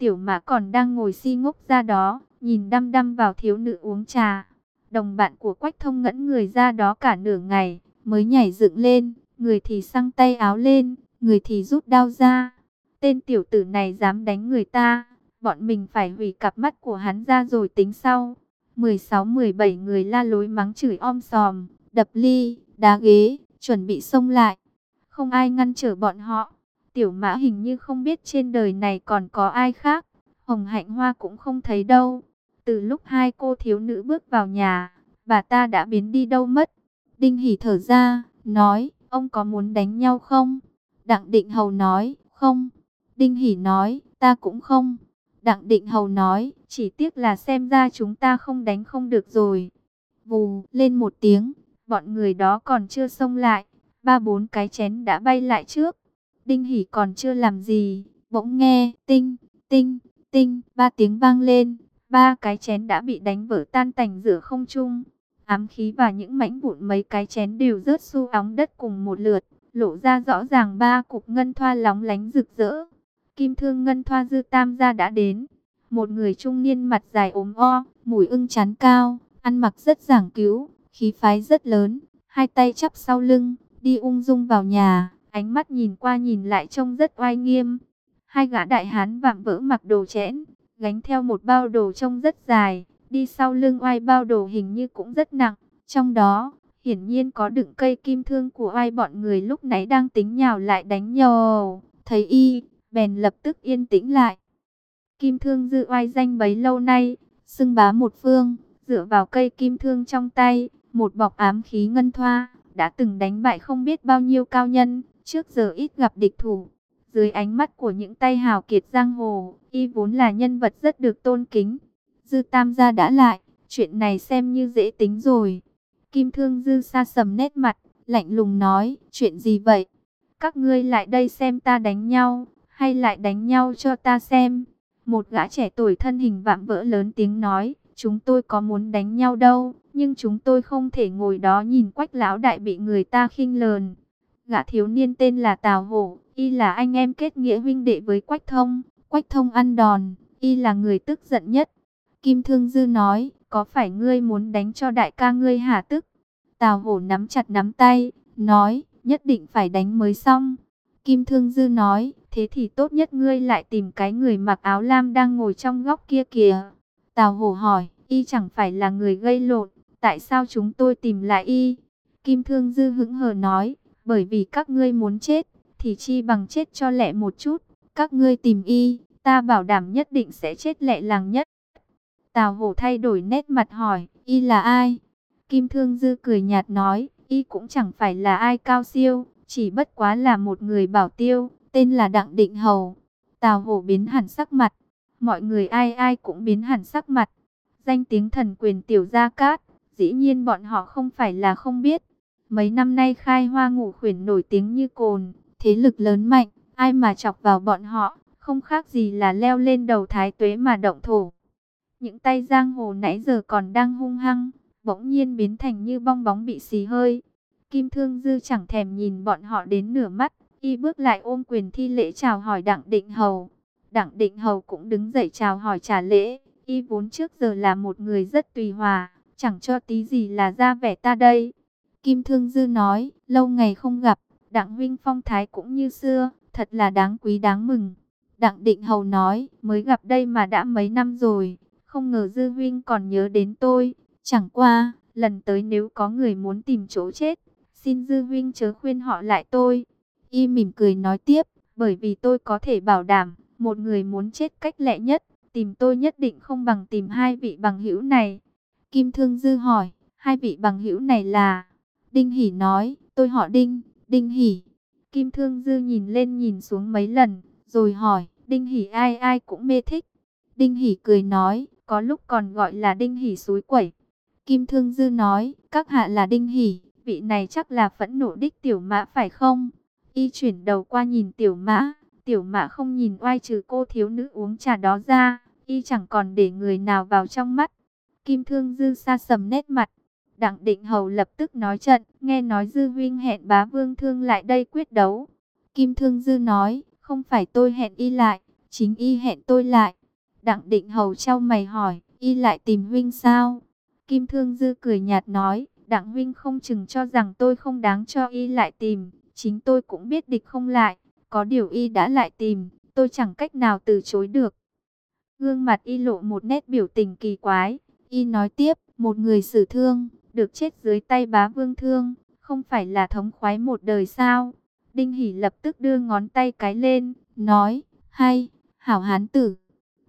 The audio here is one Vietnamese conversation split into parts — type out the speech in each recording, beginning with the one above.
Tiểu mã còn đang ngồi si ngốc ra đó, nhìn đăm đăm vào thiếu nữ uống trà. Đồng bạn của Quách Thông ngẫn người ra đó cả nửa ngày, mới nhảy dựng lên, người thì xăng tay áo lên, người thì rút đao ra. Tên tiểu tử này dám đánh người ta, bọn mình phải hủy cặp mắt của hắn ra rồi tính sau. 16-17 người la lối mắng chửi om sòm, đập ly, đá ghế, chuẩn bị xông lại. Không ai ngăn trở bọn họ. Tiểu mã hình như không biết trên đời này còn có ai khác. Hồng hạnh hoa cũng không thấy đâu. Từ lúc hai cô thiếu nữ bước vào nhà, bà ta đã biến đi đâu mất. Đinh hỉ thở ra, nói, ông có muốn đánh nhau không? Đặng định hầu nói, không. Đinh hỉ nói, ta cũng không. Đặng định hầu nói, chỉ tiếc là xem ra chúng ta không đánh không được rồi. Vù, lên một tiếng, bọn người đó còn chưa xông lại. Ba bốn cái chén đã bay lại trước. Đinh hỉ còn chưa làm gì, bỗng nghe, tinh, tinh, tinh, ba tiếng vang lên. Ba cái chén đã bị đánh vỡ tan tành giữa không trung. Ám khí và những mảnh vụn mấy cái chén đều rớt xu óng đất cùng một lượt, lộ ra rõ ràng ba cục ngân thoa lóng lánh rực rỡ. Kim thương ngân thoa dư tam gia đã đến. Một người trung niên mặt dài ốm o, mũi ưng chán cao, ăn mặc rất giảng cứu, khí phái rất lớn, hai tay chắp sau lưng, đi ung dung vào nhà, ánh mắt nhìn qua nhìn lại trông rất oai nghiêm. Hai gã đại hán vạm vỡ mặc đồ chẽn, gánh theo một bao đồ trông rất dài, đi sau lưng oai bao đồ hình như cũng rất nặng, trong đó, hiển nhiên có đựng cây kim thương của oai bọn người lúc nãy đang tính nhào lại đánh nhau, thấy y, bèn lập tức yên tĩnh lại. Kim thương dự oai danh bấy lâu nay, xưng bá một phương, dựa vào cây kim thương trong tay, một bọc ám khí ngân thoa, đã từng đánh bại không biết bao nhiêu cao nhân, trước giờ ít gặp địch thủ. Dưới ánh mắt của những tay hào kiệt giang hồ, y vốn là nhân vật rất được tôn kính. Dư Tam gia đã lại, chuyện này xem như dễ tính rồi. Kim Thương Dư xa sầm nét mặt, lạnh lùng nói, chuyện gì vậy? Các ngươi lại đây xem ta đánh nhau, hay lại đánh nhau cho ta xem? Một gã trẻ tuổi thân hình vạm vỡ lớn tiếng nói, chúng tôi có muốn đánh nhau đâu, nhưng chúng tôi không thể ngồi đó nhìn quách lão đại bị người ta khinh lờn. Gã thiếu niên tên là Tào Hổ, y là anh em kết nghĩa huynh đệ với quách thông, quách thông ăn đòn, y là người tức giận nhất. Kim Thương Dư nói, có phải ngươi muốn đánh cho đại ca ngươi hả tức? Tào Hổ nắm chặt nắm tay, nói, nhất định phải đánh mới xong. Kim Thương Dư nói, thế thì tốt nhất ngươi lại tìm cái người mặc áo lam đang ngồi trong góc kia kìa. Tào Hổ hỏi, y chẳng phải là người gây lộn, tại sao chúng tôi tìm lại y? Kim Thương Dư hững hờ nói, bởi vì các ngươi muốn chết, thì chi bằng chết cho lẹ một chút. Các ngươi tìm y, ta bảo đảm nhất định sẽ chết lẹ làng nhất. Tào Hổ thay đổi nét mặt hỏi, y là ai? Kim Thương Dư cười nhạt nói, y cũng chẳng phải là ai cao siêu, chỉ bất quá là một người bảo tiêu, tên là Đặng Định Hầu. Tào Hổ biến hẳn sắc mặt, mọi người ai ai cũng biến hẳn sắc mặt. Danh tiếng thần quyền tiểu gia cát, dĩ nhiên bọn họ không phải là không biết. Mấy năm nay khai hoa ngũ khuyển nổi tiếng như cồn, thế lực lớn mạnh, ai mà chọc vào bọn họ, không khác gì là leo lên đầu thái tuế mà động thổ. Những tay giang hồ nãy giờ còn đang hung hăng, bỗng nhiên biến thành như bong bóng bị xì hơi. Kim Thương Dư chẳng thèm nhìn bọn họ đến nửa mắt, y bước lại ôm quyền thi lễ chào hỏi Đặng Định Hầu. Đặng Định Hầu cũng đứng dậy chào hỏi trả lễ, y vốn trước giờ là một người rất tùy hòa, chẳng cho tí gì là ra vẻ ta đây. Kim Thương Dư nói, lâu ngày không gặp, Đặng Huynh phong thái cũng như xưa, thật là đáng quý đáng mừng. Đặng Định Hầu nói, mới gặp đây mà đã mấy năm rồi, không ngờ Dư Huynh còn nhớ đến tôi. Chẳng qua, lần tới nếu có người muốn tìm chỗ chết, xin Dư Huynh chớ khuyên họ lại tôi. Y mỉm cười nói tiếp, bởi vì tôi có thể bảo đảm, một người muốn chết cách lẹ nhất, tìm tôi nhất định không bằng tìm hai vị bằng hữu này. Kim Thương Dư hỏi, hai vị bằng hữu này là... Đinh Hỷ nói, tôi họ Đinh, Đinh Hỷ. Kim Thương Dư nhìn lên nhìn xuống mấy lần, rồi hỏi, Đinh Hỷ ai ai cũng mê thích. Đinh Hỷ cười nói, có lúc còn gọi là Đinh Hỷ suối quẩy. Kim Thương Dư nói, các hạ là Đinh Hỷ, vị này chắc là phẫn nộ đích tiểu mã phải không? Y chuyển đầu qua nhìn tiểu mã, tiểu mã không nhìn oai trừ cô thiếu nữ uống trà đó ra, y chẳng còn để người nào vào trong mắt. Kim Thương Dư xa sầm nét mặt, Đặng Định Hầu lập tức nói trận, nghe nói Dư Vinh hẹn bá vương thương lại đây quyết đấu. Kim Thương Dư nói, không phải tôi hẹn y lại, Chính y hẹn tôi lại. Đặng định hầu trao mày hỏi, y lại tìm huynh sao? Kim Thương Dư cười nhạt nói, Đặng huynh không chừng cho rằng tôi không đáng cho y lại tìm. Chính tôi cũng biết địch không lại, có điều y đã lại tìm, tôi chẳng cách nào từ chối được. Gương mặt y lộ một nét biểu tình kỳ quái, y nói tiếp, một người xử thương, được chết dưới tay bá vương thương, không phải là thống khoái một đời sao? Đinh Hỷ lập tức đưa ngón tay cái lên, nói, hay, hảo hán tử.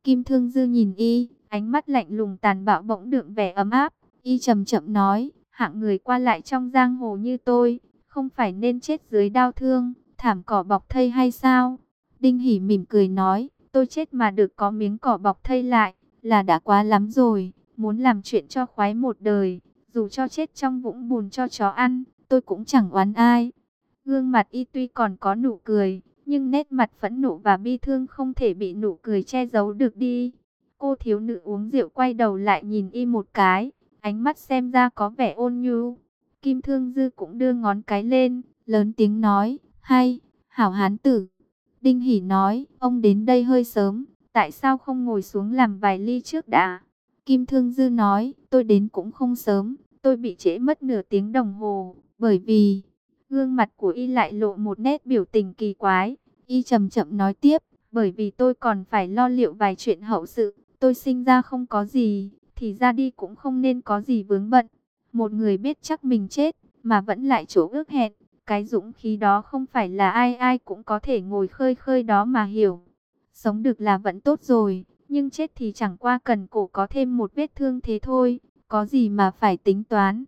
Kim Thương Dư nhìn y, ánh mắt lạnh lùng tàn bạo bỗng đượm vẻ ấm áp, y chậm chậm nói, hạng người qua lại trong giang hồ như tôi, không phải nên chết dưới đau thương, thảm cỏ bọc thây hay sao? Đinh Hỷ mỉm cười nói, tôi chết mà được có miếng cỏ bọc thây lại, là đã quá lắm rồi, muốn làm chuyện cho khoái một đời, dù cho chết trong vũng bùn cho chó ăn, tôi cũng chẳng oán ai. Gương mặt y tuy còn có nụ cười, nhưng nét mặt phẫn nộ và bi thương không thể bị nụ cười che giấu được đi. Cô thiếu nữ uống rượu quay đầu lại nhìn y một cái, ánh mắt xem ra có vẻ ôn nhu. Kim Thương Dư cũng đưa ngón cái lên, lớn tiếng nói, hay, hảo hán tử. Đinh Hỷ nói, ông đến đây hơi sớm, tại sao không ngồi xuống làm vài ly trước đã? Kim Thương Dư nói, tôi đến cũng không sớm, tôi bị trễ mất nửa tiếng đồng hồ, bởi vì gương mặt của y lại lộ một nét biểu tình kỳ quái. Y chậm chậm nói tiếp, bởi vì tôi còn phải lo liệu vài chuyện hậu sự, tôi sinh ra không có gì, thì ra đi cũng không nên có gì vướng bận. Một người biết chắc mình chết, mà vẫn lại chỗ ước hẹn, cái dũng khí đó không phải là ai ai cũng có thể ngồi khơi khơi đó mà hiểu. Sống được là vẫn tốt rồi, nhưng chết thì chẳng qua cần cổ có thêm một vết thương thế thôi, có gì mà phải tính toán.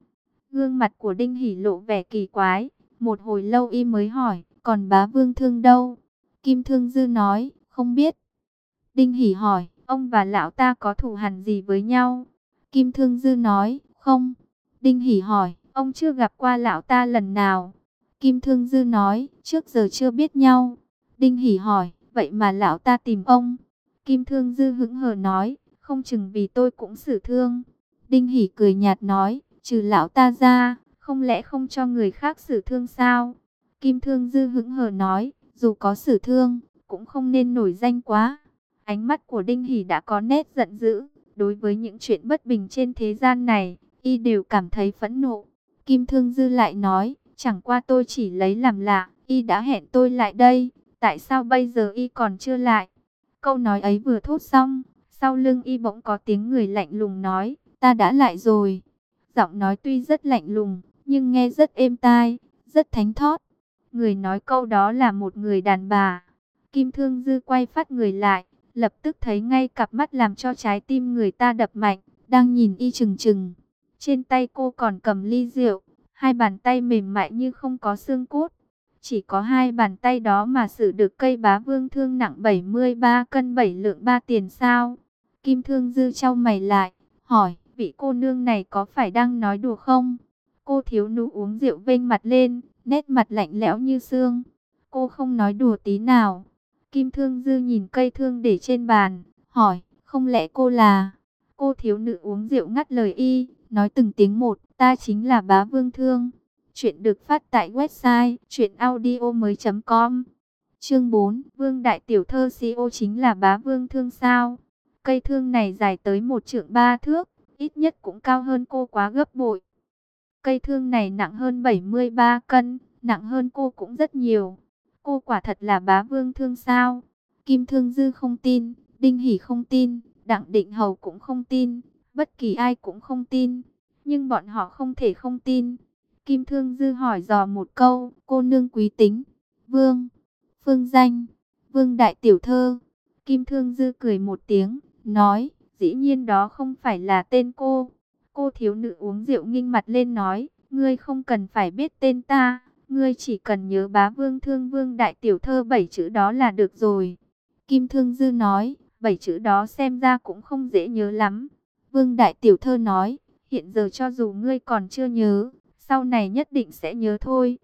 Gương mặt của Đinh Hỷ lộ vẻ kỳ quái, một hồi lâu y mới hỏi, còn bá vương thương đâu? Kim Thương Dư nói, không biết. Đinh Hỷ hỏi, ông và lão ta có thù hằn gì với nhau? Kim Thương Dư nói, không. Đinh Hỷ hỏi, ông chưa gặp qua lão ta lần nào? Kim Thương Dư nói, trước giờ chưa biết nhau. Đinh Hỷ hỏi, vậy mà lão ta tìm ông? Kim Thương Dư hững hờ nói, không chừng vì tôi cũng xử thương. Đinh Hỷ cười nhạt nói, trừ lão ta ra, không lẽ không cho người khác xử thương sao? Kim Thương Dư hững hờ nói, dù có xử thương, cũng không nên nổi danh quá. Ánh mắt của Đinh Hỷ đã có nét giận dữ, đối với những chuyện bất bình trên thế gian này, y đều cảm thấy phẫn nộ. Kim Thương Dư lại nói, chẳng qua tôi chỉ lấy làm lạ, y đã hẹn tôi lại đây, tại sao bây giờ y còn chưa lại? Câu nói ấy vừa thốt xong, sau lưng y bỗng có tiếng người lạnh lùng nói, ta đã lại rồi. Giọng nói tuy rất lạnh lùng, nhưng nghe rất êm tai, rất thánh thót. Người nói câu đó là một người đàn bà. Kim Thương Dư quay phát người lại, lập tức thấy ngay cặp mắt làm cho trái tim người ta đập mạnh, đang nhìn y chừng chừng. Trên tay cô còn cầm ly rượu, hai bàn tay mềm mại như không có xương cốt. Chỉ có hai bàn tay đó mà xử được cây bá vương thương nặng 73 cân 7 lượng 3 tiền sao. Kim Thương Dư trao mày lại, hỏi, vị cô nương này có phải đang nói đùa không? Cô thiếu nữ uống rượu vênh mặt lên, nét mặt lạnh lẽo như xương. Cô không nói đùa tí nào. Kim Thương Dư nhìn cây thương để trên bàn, hỏi, không lẽ cô là... Cô thiếu nữ uống rượu ngắt lời y, nói từng tiếng một, ta chính là bá vương thương. Chuyện được phát tại website chuyenaudio.com Chương 4, Vương Đại Tiểu Thơ CEO chính là bá vương thương sao? Cây thương này dài tới một trượng ba thước, ít nhất cũng cao hơn cô quá gấp bội. Cây thương này nặng hơn 73 cân, nặng hơn cô cũng rất nhiều. Cô quả thật là bá vương thương sao? Kim Thương Dư không tin, Đinh Hỷ không tin, Đặng Định Hầu cũng không tin, bất kỳ ai cũng không tin. Nhưng bọn họ không thể không tin. Kim Thương Dư hỏi dò một câu, cô nương quý tính, Vương, Phương Danh, Vương Đại Tiểu Thơ. Kim Thương Dư cười một tiếng, nói, dĩ nhiên đó không phải là tên cô. Cô thiếu nữ uống rượu nghinh mặt lên nói, ngươi không cần phải biết tên ta, ngươi chỉ cần nhớ bá vương thương vương đại tiểu thơ bảy chữ đó là được rồi. Kim Thương Dư nói, bảy chữ đó xem ra cũng không dễ nhớ lắm. Vương đại tiểu thơ nói, hiện giờ cho dù ngươi còn chưa nhớ, sau này nhất định sẽ nhớ thôi.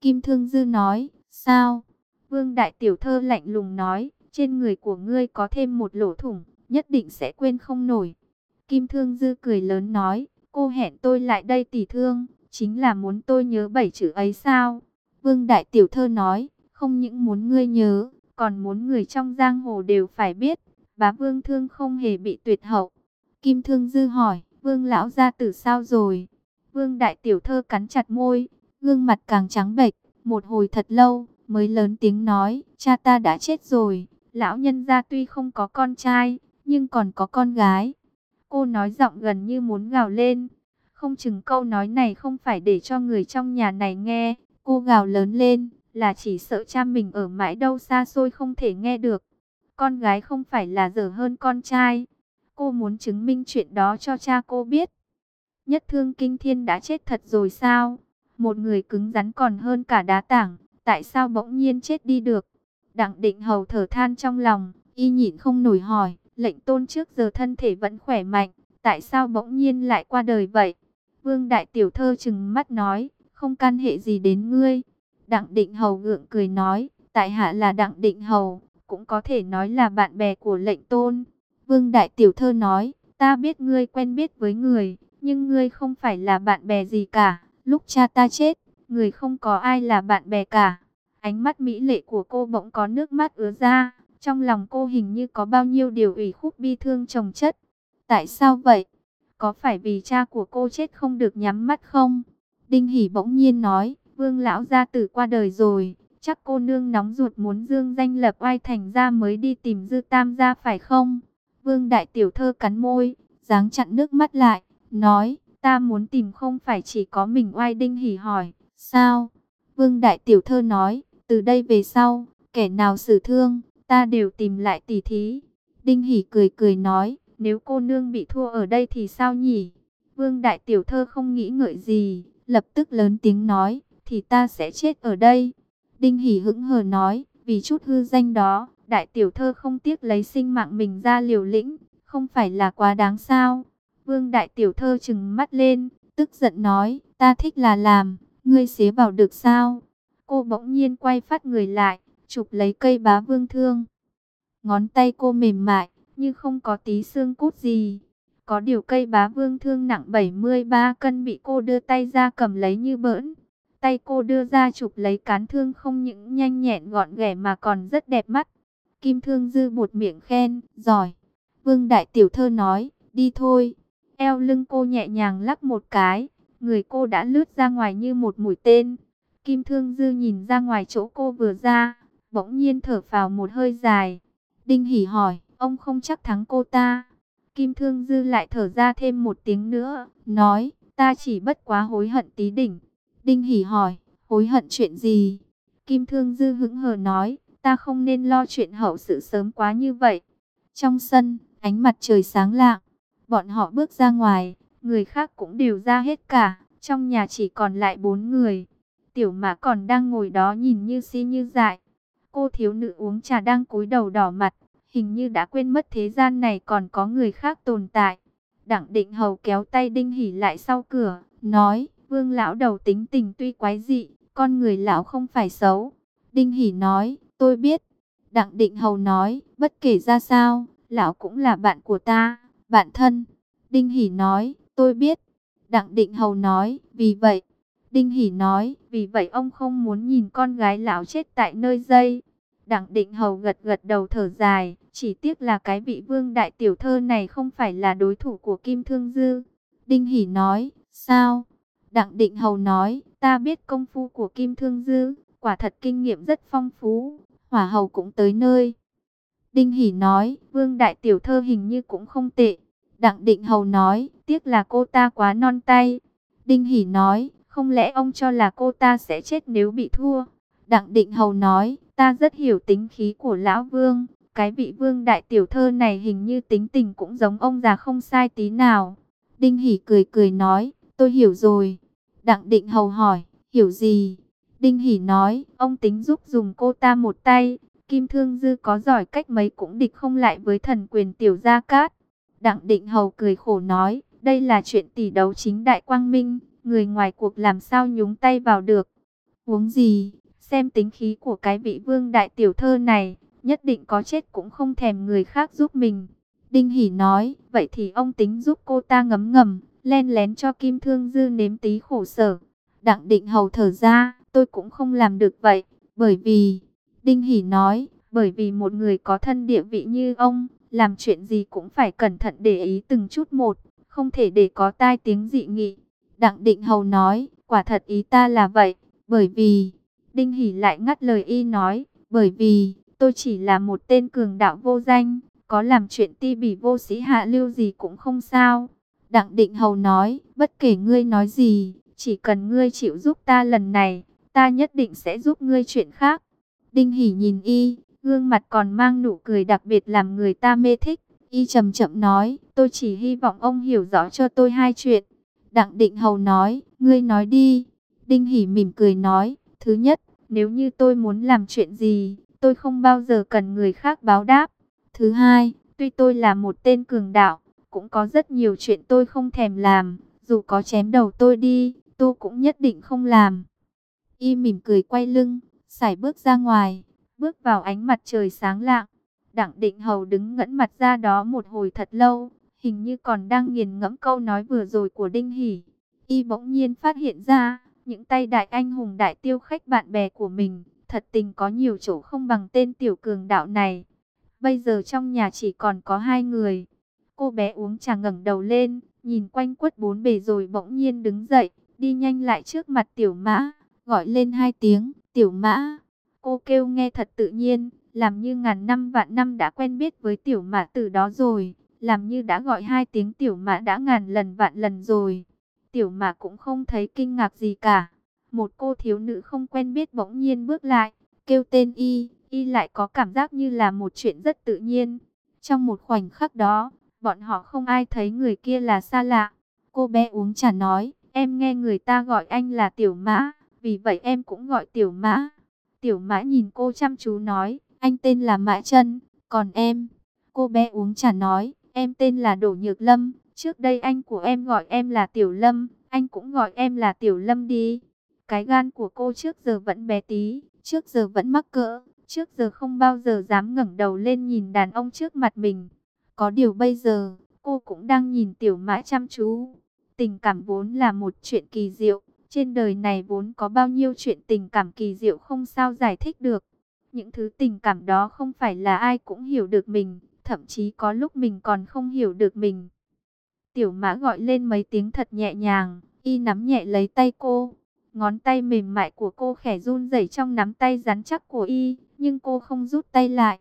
Kim Thương Dư nói, sao? Vương đại tiểu thơ lạnh lùng nói, trên người của ngươi có thêm một lỗ thủng, nhất định sẽ quên không nổi. Kim Thương Dư cười lớn nói, cô hẹn tôi lại đây tỷ thương, chính là muốn tôi nhớ bảy chữ ấy sao? Vương Đại Tiểu Thơ nói, không những muốn ngươi nhớ, còn muốn người trong giang hồ đều phải biết, bá vương thương không hề bị tuyệt hậu. Kim Thương Dư hỏi, vương lão gia tử sao rồi? Vương đại tiểu thơ cắn chặt môi, gương mặt càng trắng bệch, một hồi thật lâu, mới lớn tiếng nói, cha ta đã chết rồi, lão nhân gia tuy không có con trai, nhưng còn có con gái. Cô nói giọng gần như muốn gào lên, không chừng câu nói này không phải để cho người trong nhà này nghe, cô gào lớn lên, là chỉ sợ cha mình ở mãi đâu xa xôi không thể nghe được. Con gái không phải là dở hơn con trai. Cô muốn chứng minh chuyện đó cho cha cô biết. Nhất thương kinh thiên đã chết thật rồi sao? Một người cứng rắn còn hơn cả đá tảng. Tại sao bỗng nhiên chết đi được? Đặng định hầu thở than trong lòng. Y nhịn không nổi hỏi. Lệnh tôn trước giờ thân thể vẫn khỏe mạnh. Tại sao bỗng nhiên lại qua đời vậy? Vương đại tiểu thơ chừng mắt nói. Không can hệ gì đến ngươi. Đặng định hầu gượng cười nói. Tại hạ là đặng định hầu. Cũng có thể nói là bạn bè của lệnh tôn. Vương Đại Tiểu Thơ nói, ta biết ngươi quen biết với người, nhưng ngươi không phải là bạn bè gì cả. Lúc cha ta chết, người không có ai là bạn bè cả. Ánh mắt mỹ lệ của cô bỗng có nước mắt ứa ra, trong lòng cô hình như có bao nhiêu điều ủy khúc bi thương chồng chất. Tại sao vậy? Có phải vì cha của cô chết không được nhắm mắt không? Đinh Hỷ bỗng nhiên nói, Vương lão gia tử qua đời rồi, chắc cô nương nóng ruột muốn dương danh lập oai thành ra mới đi tìm Dư Tam gia phải không? Vương Đại Tiểu Thơ cắn môi, dáng chặn nước mắt lại, nói, ta muốn tìm không phải chỉ có mình oai đinh hỉ hỏi, sao? Vương Đại Tiểu Thơ nói, từ đây về sau, kẻ nào xử thương, ta đều tìm lại tỷ thí. Đinh hỉ cười cười nói, nếu cô nương bị thua ở đây thì sao nhỉ? Vương Đại Tiểu Thơ không nghĩ ngợi gì, lập tức lớn tiếng nói, thì ta sẽ chết ở đây. Đinh hỉ hững hờ nói, vì chút hư danh đó, đại tiểu thơ không tiếc lấy sinh mạng mình ra liều lĩnh, không phải là quá đáng sao? Vương đại tiểu thơ chừng mắt lên, tức giận nói, ta thích là làm, ngươi xế vào được sao? Cô bỗng nhiên quay phát người lại, chụp lấy cây bá vương thương. Ngón tay cô mềm mại, như không có tí xương cốt gì. Có điều cây bá vương thương nặng 73 cân bị cô đưa tay ra cầm lấy như bỡn. Tay cô đưa ra chụp lấy cán thương không những nhanh nhẹn gọn ghẻ mà còn rất đẹp mắt. Kim Thương Dư bột miệng khen, giỏi. Vương Đại Tiểu Thơ nói, đi thôi. Eo lưng cô nhẹ nhàng lắc một cái, người cô đã lướt ra ngoài như một mũi tên. Kim Thương Dư nhìn ra ngoài chỗ cô vừa ra, bỗng nhiên thở phào một hơi dài. Đinh Hỷ hỏi, ông không chắc thắng cô ta. Kim Thương Dư lại thở ra thêm một tiếng nữa, nói, ta chỉ bất quá hối hận tí đỉnh. Đinh Hỷ hỏi, hối hận chuyện gì? Kim Thương Dư hững hờ nói, ta không nên lo chuyện hậu sự sớm quá như vậy. Trong sân, ánh mặt trời sáng lạng, bọn họ bước ra ngoài, người khác cũng đều ra hết cả, trong nhà chỉ còn lại bốn người. Tiểu mã còn đang ngồi đó nhìn như si như dại. Cô thiếu nữ uống trà đang cúi đầu đỏ mặt, hình như đã quên mất thế gian này còn có người khác tồn tại. Đặng định hầu kéo tay đinh hỉ lại sau cửa, nói, vương lão đầu tính tình tuy quái dị, con người lão không phải xấu. Đinh hỉ nói, Tôi biết. Đặng định hầu nói, bất kể ra sao, lão cũng là bạn của ta, bạn thân. Đinh Hỷ nói, tôi biết. Đặng định hầu nói, vì vậy. Đinh Hỷ nói, vì vậy ông không muốn nhìn con gái lão chết tại nơi dây. Đặng định hầu gật gật đầu thở dài, chỉ tiếc là cái vị vương đại tiểu thơ này không phải là đối thủ của Kim Thương Dư. Đinh Hỷ nói, sao? Đặng định hầu nói, ta biết công phu của Kim Thương Dư, quả thật kinh nghiệm rất phong phú, hỏa hầu cũng tới nơi. Đinh Hỷ nói, vương đại tiểu thơ hình như cũng không tệ. Đặng định hầu nói, tiếc là cô ta quá non tay. Đinh Hỷ nói, không lẽ ông cho là cô ta sẽ chết nếu bị thua? Đặng định hầu nói, ta rất hiểu tính khí của lão vương. Cái vị vương đại tiểu thơ này hình như tính tình cũng giống ông già không sai tí nào. Đinh Hỷ cười cười nói, tôi hiểu rồi. Đặng định hầu hỏi, hiểu gì? Đinh Hỷ nói, ông tính giúp dùng cô ta một tay. Kim Thương Dư có giỏi cách mấy cũng địch không lại với thần quyền tiểu gia cát. Đặng Định Hầu cười khổ nói, đây là chuyện tỷ đấu chính đại quang minh, người ngoài cuộc làm sao nhúng tay vào được. Uống gì, xem tính khí của cái vị vương đại tiểu thơ này, nhất định có chết cũng không thèm người khác giúp mình. Đinh Hỷ nói, vậy thì ông tính giúp cô ta ngấm ngầm, len lén cho Kim Thương Dư nếm tí khổ sở. Đặng Định Hầu thở ra, tôi cũng không làm được vậy, bởi vì, Đinh Hỷ nói, Bởi vì một người có thân địa vị như ông, làm chuyện gì cũng phải cẩn thận để ý từng chút một, không thể để có tai tiếng dị nghị. Đặng Định Hầu nói, quả thật ý ta là vậy, bởi vì... Đinh Hỷ lại ngắt lời y nói, bởi vì tôi chỉ là một tên cường đạo vô danh, có làm chuyện ti bỉ vô sĩ hạ lưu gì cũng không sao. Đặng Định Hầu nói, bất kể ngươi nói gì, chỉ cần ngươi chịu giúp ta lần này, ta nhất định sẽ giúp ngươi chuyện khác. Đinh Hỉ nhìn y, gương mặt còn mang nụ cười đặc biệt làm người ta mê thích. Y chậm chậm nói, tôi chỉ hy vọng ông hiểu rõ cho tôi hai chuyện. Đặng Định Hầu nói, ngươi nói đi. Đinh Hỉ mỉm cười nói, thứ nhất, nếu như tôi muốn làm chuyện gì, tôi không bao giờ cần người khác báo đáp. Thứ hai, tuy tôi là một tên cường đạo, cũng có rất nhiều chuyện tôi không thèm làm, dù có chém đầu tôi đi, tôi cũng nhất định không làm. Y mỉm cười quay lưng, xài bước ra ngoài, bước vào ánh mặt trời sáng lạng. Đặng định hầu đứng ngẫn mặt ra đó một hồi thật lâu, hình như còn đang nghiền ngẫm câu nói vừa rồi của Đinh Hỷ. Y bỗng nhiên phát hiện ra, những tay đại anh hùng đại tiêu khách bạn bè của mình, thật tình có nhiều chỗ không bằng tên tiểu cường đạo này. Bây giờ trong nhà chỉ còn có hai người. Cô bé uống trà ngẩng đầu lên, nhìn quanh quất bốn bề rồi bỗng nhiên đứng dậy, đi nhanh lại trước mặt tiểu mã, gọi lên hai tiếng, tiểu mã. Cô kêu nghe thật tự nhiên, làm như ngàn năm vạn năm đã quen biết với tiểu mã từ đó rồi, làm như đã gọi hai tiếng tiểu mã đã ngàn lần vạn lần rồi. Tiểu mã cũng không thấy kinh ngạc gì cả. Một cô thiếu nữ không quen biết bỗng nhiên bước lại, kêu tên y, y lại có cảm giác như là một chuyện rất tự nhiên. Trong một khoảnh khắc đó, bọn họ không ai thấy người kia là xa lạ. Cô bé uống trà nói, em nghe người ta gọi anh là tiểu mã, vì vậy em cũng gọi tiểu mã. Tiểu mã nhìn cô chăm chú nói, anh tên là Mã chân còn em? Cô bé uống trà nói, em tên là Đỗ Nhược Lâm, trước đây anh của em gọi em là Tiểu Lâm, anh cũng gọi em là Tiểu Lâm đi. Cái gan của cô trước giờ vẫn bé tí, trước giờ vẫn mắc cỡ, trước giờ không bao giờ dám ngẩng đầu lên nhìn đàn ông trước mặt mình. Có điều bây giờ, cô cũng đang nhìn Tiểu Mã chăm chú. Tình cảm vốn là một chuyện kỳ diệu, trên đời này vốn có bao nhiêu chuyện tình cảm kỳ diệu không sao giải thích được. Những thứ tình cảm đó không phải là ai cũng hiểu được mình, thậm chí có lúc mình còn không hiểu được mình. Tiểu mã gọi lên mấy tiếng thật nhẹ nhàng, y nắm nhẹ lấy tay cô. Ngón tay mềm mại của cô khẽ run rẩy trong nắm tay rắn chắc của y, nhưng cô không rút tay lại.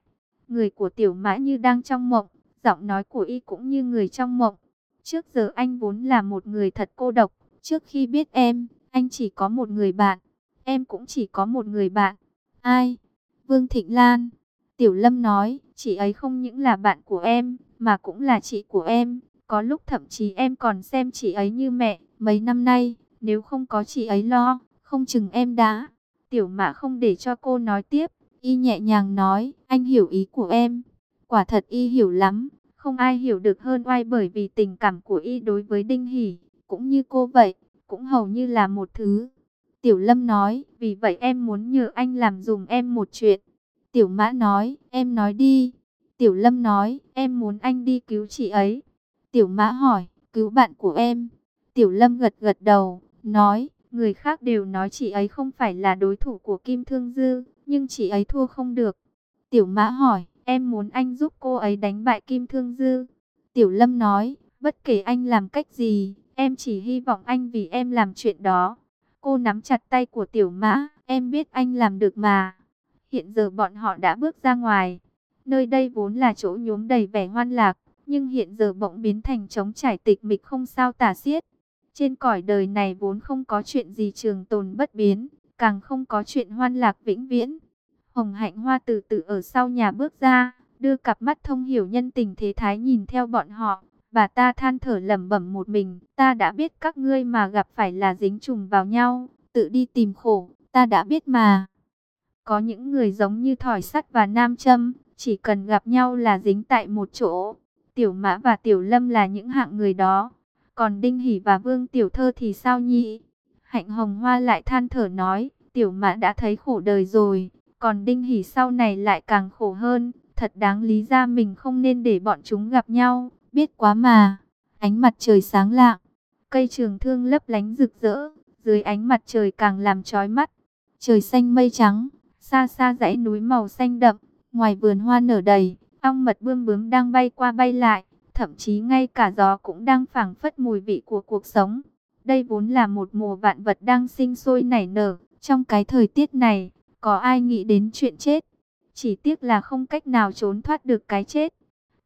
Người của tiểu mã như đang trong mộng, giọng nói của y cũng như người trong mộng. Trước giờ anh vốn là một người thật cô độc, trước khi biết em, anh chỉ có một người bạn, em cũng chỉ có một người bạn. Ai? Vương Thịnh Lan. Tiểu Lâm nói, chị ấy không những là bạn của em, mà cũng là chị của em. Có lúc thậm chí em còn xem chị ấy như mẹ. Mấy năm nay, nếu không có chị ấy lo, không chừng em đã. Tiểu mã không để cho cô nói tiếp. Y nhẹ nhàng nói, anh hiểu ý của em. Quả thật Y hiểu lắm. Không ai hiểu được hơn oai bởi vì tình cảm của Y đối với Đinh Hỷ, cũng như cô vậy, cũng hầu như là một thứ Tiểu Lâm nói, vì vậy em muốn nhờ anh làm dùm em một chuyện. Tiểu Mã nói, em nói đi. Tiểu Lâm nói, em muốn anh đi cứu chị ấy. Tiểu Mã hỏi, cứu bạn của em. Tiểu Lâm gật gật đầu, nói, người khác đều nói chị ấy không phải là đối thủ của Kim Thương Dư, nhưng chị ấy thua không được. Tiểu Mã hỏi, em muốn anh giúp cô ấy đánh bại Kim Thương Dư. Tiểu Lâm nói, bất kể anh làm cách gì, em chỉ hy vọng anh vì em làm chuyện đó. Cô nắm chặt tay của tiểu mã, em biết anh làm được mà. Hiện giờ bọn họ đã bước ra ngoài. Nơi đây vốn là chỗ nhuốm đầy vẻ hoan lạc, nhưng hiện giờ bỗng biến thành trống trải tịch mịch không sao tả xiết. Trên cõi đời này vốn không có chuyện gì trường tồn bất biến, càng không có chuyện hoan lạc vĩnh viễn. Hồng hạnh hoa từ từ ở sau nhà bước ra, đưa cặp mắt thông hiểu nhân tình thế thái nhìn theo bọn họ, Bà ta than thở lẩm bẩm một mình, ta đã biết các ngươi mà gặp phải là dính trùng vào nhau, tự đi tìm khổ, ta đã biết mà. Có những người giống như thỏi sắt và nam châm, chỉ cần gặp nhau là dính tại một chỗ. Tiểu Mã và Tiểu Lâm là những hạng người đó. Còn Đinh Hỷ và Vương Tiểu Thơ thì sao nhỉ? Hạnh Hồng Hoa lại than thở nói, Tiểu Mã đã thấy khổ đời rồi, còn Đinh Hỷ sau này lại càng khổ hơn. Thật đáng lý ra mình không nên để bọn chúng gặp nhau. Biết quá mà. Ánh mặt trời sáng lạng. Cây trường thương lấp lánh rực rỡ. Dưới ánh mặt trời càng làm chói mắt. Trời xanh mây trắng. Xa xa dãy núi màu xanh đậm. Ngoài vườn hoa nở đầy, ong mật bươm bướm đang bay qua bay lại, thậm chí ngay cả gió cũng đang phảng phất mùi vị của cuộc sống. Đây vốn là một mùa vạn vật đang sinh sôi nảy nở, trong cái thời tiết này, có ai nghĩ đến chuyện chết. Chỉ tiếc là không cách nào trốn thoát được cái chết.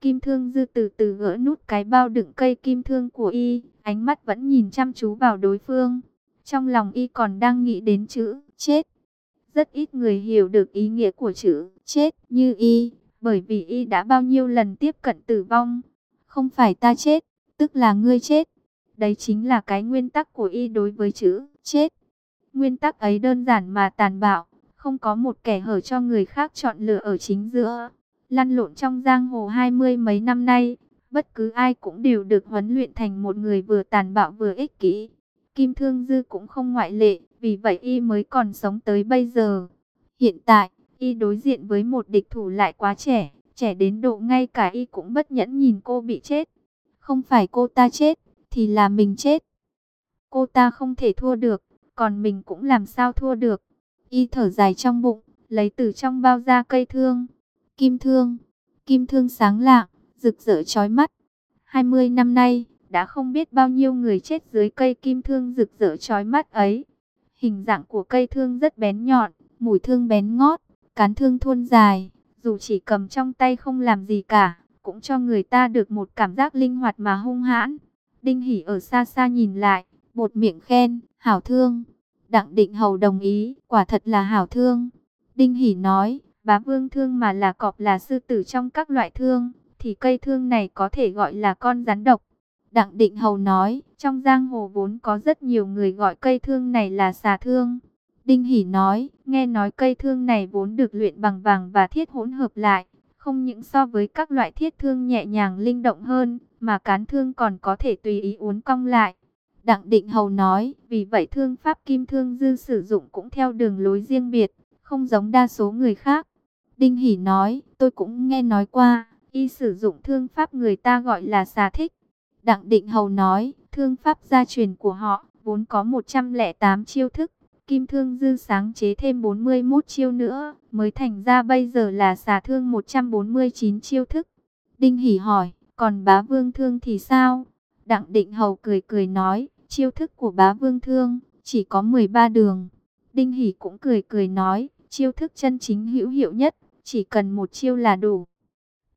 Kim Thương Dư từ từ gỡ nút cái bao đựng cây kim thương của y, ánh mắt vẫn nhìn chăm chú vào đối phương. Trong lòng y còn đang nghĩ đến chữ chết. Rất ít người hiểu được ý nghĩa của chữ chết như y, bởi vì y đã bao nhiêu lần tiếp cận tử vong. Không phải ta chết, tức là ngươi chết. Đấy chính là cái nguyên tắc của y đối với chữ chết. Nguyên tắc ấy đơn giản mà tàn bạo, không có một kẻ hở cho người khác chọn lựa ở chính giữa. Lăn lộn trong giang hồ hai mươi mấy năm nay, bất cứ ai cũng đều được huấn luyện thành một người vừa tàn bạo vừa ích kỷ. Kim Thương Dư cũng không ngoại lệ, vì vậy y mới còn sống tới bây giờ. Hiện tại, y đối diện với một địch thủ lại quá trẻ, trẻ đến độ ngay cả y cũng bất nhẫn nhìn cô bị chết. Không phải cô ta chết, thì là mình chết. Cô ta không thể thua được, còn mình cũng làm sao thua được. Y thở dài trong bụng, lấy từ trong bao ra cây thương. Kim thương, kim thương sáng lạng, rực rỡ chói mắt. 20 năm nay, đã không biết bao nhiêu người chết dưới cây kim thương rực rỡ chói mắt ấy. Hình dạng của cây thương rất bén nhọn, mùi thương bén ngót, cán thương thôn dài, dù chỉ cầm trong tay không làm gì cả, cũng cho người ta được một cảm giác linh hoạt mà hung hãn. Đinh hỉ ở xa xa nhìn lại, bột miệng khen, hảo thương. Đặng Định Hầu đồng ý, quả thật là hảo thương. Đinh hỉ nói, bá vương thương mà là cọp là sư tử trong các loại thương, thì cây thương này có thể gọi là con rắn độc. Đặng Định Hầu nói, trong giang hồ vốn có rất nhiều người gọi cây thương này là xà thương. Đinh Hỷ nói, nghe nói cây thương này vốn được luyện bằng vàng và thiết hỗn hợp lại, không những so với các loại thiết thương nhẹ nhàng linh động hơn, mà cán thương còn có thể tùy ý uốn cong lại. Đặng Định Hầu nói, vì vậy thương pháp kim thương dư sử dụng cũng theo đường lối riêng biệt, không giống đa số người khác. Đinh Hỷ nói, tôi cũng nghe nói qua, y sử dụng thương pháp người ta gọi là xà thích. Đặng Định Hầu nói, thương pháp gia truyền của họ, vốn có 108 chiêu thức, kim thương dư sáng chế thêm 41 chiêu nữa, mới thành ra bây giờ là xà thương 149 chiêu thức. Đinh Hỷ hỏi, còn bá vương thương thì sao? Đặng Định Hầu cười cười nói, chiêu thức của bá vương thương, chỉ có 13 đường. Đinh Hỷ cũng cười cười nói, chiêu thức chân chính hữu hiệu nhất, chỉ cần một chiêu là đủ.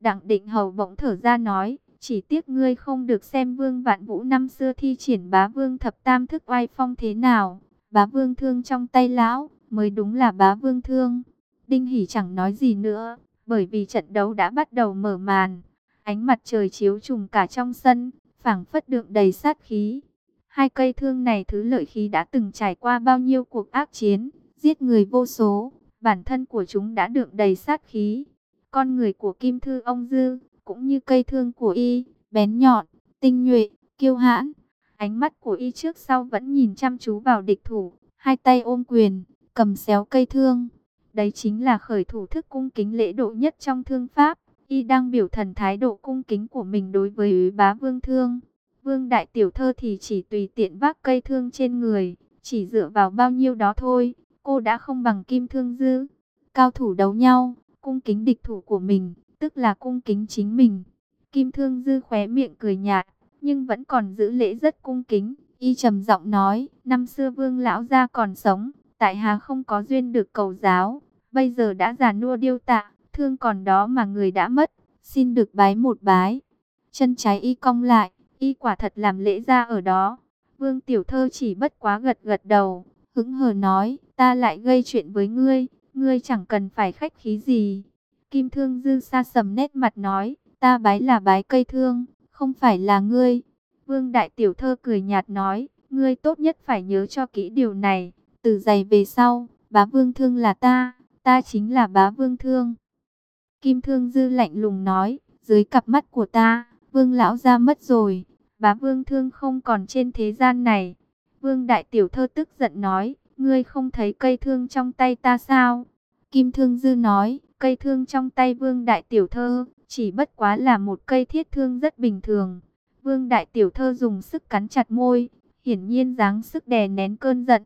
Đặng Định Hầu bỗng thở ra nói, chỉ tiếc ngươi không được xem vương vạn vũ năm xưa thi triển bá vương thập tam thức oai phong thế nào. Bá vương thương trong tay lão, mới đúng là bá vương thương. Đinh Hỷ chẳng nói gì nữa, bởi vì trận đấu đã bắt đầu mở màn. Ánh mặt trời chiếu trùng cả trong sân, phảng phất đượm đầy sát khí. Hai cây thương này thứ lợi khí đã từng trải qua bao nhiêu cuộc ác chiến, giết người vô số, bản thân của chúng đã đượm đầy sát khí. Con người của Kim Thư ông Dư, cũng như cây thương của y, bén nhọn, tinh nhuệ, kiêu hãn. Ánh mắt của y trước sau vẫn nhìn chăm chú vào địch thủ, hai tay ôm quyền, cầm xéo cây thương. Đấy chính là khởi thủ thức cung kính lễ độ nhất trong thương pháp. Y đang biểu thần thái độ cung kính của mình đối với úy bá vương thương. Vương đại tiểu thơ thì chỉ tùy tiện vác cây thương trên người, chỉ dựa vào bao nhiêu đó thôi. Cô đã không bằng kim thương dư. Cao thủ đấu nhau, cung kính địch thủ của mình, tức là cung kính chính mình. Kim thương dư khóe miệng cười nhạt, nhưng vẫn còn giữ lễ rất cung kính. Y trầm giọng nói, năm xưa vương lão gia còn sống, tại hà không có duyên được cầu giáo, bây giờ đã già nua điêu tạ, thương còn đó mà người đã mất, xin được bái một bái. Chân trái y cong lại, y quả thật làm lễ ra ở đó. Vương tiểu thơ chỉ bất quá gật gật đầu, hứng hờ nói, ta lại gây chuyện với ngươi, ngươi chẳng cần phải khách khí gì. Kim thương dư xa sầm nét mặt nói, ta bái là bái cây thương, không phải là ngươi. Vương đại tiểu thơ cười nhạt nói, ngươi tốt nhất phải nhớ cho kỹ điều này, từ giày về sau, bá vương thương là ta, ta chính là bá vương thương. Kim thương dư lạnh lùng nói, dưới cặp mắt của ta, vương lão ra mất rồi, bá vương thương không còn trên thế gian này. Vương đại tiểu thơ tức giận nói, ngươi không thấy cây thương trong tay ta sao? Kim thương dư nói, cây thương trong tay vương đại tiểu thơ, chỉ bất quá là một cây thiết thương rất bình thường. Vương đại tiểu thơ dùng sức cắn chặt môi, hiển nhiên dáng sức đè nén cơn giận.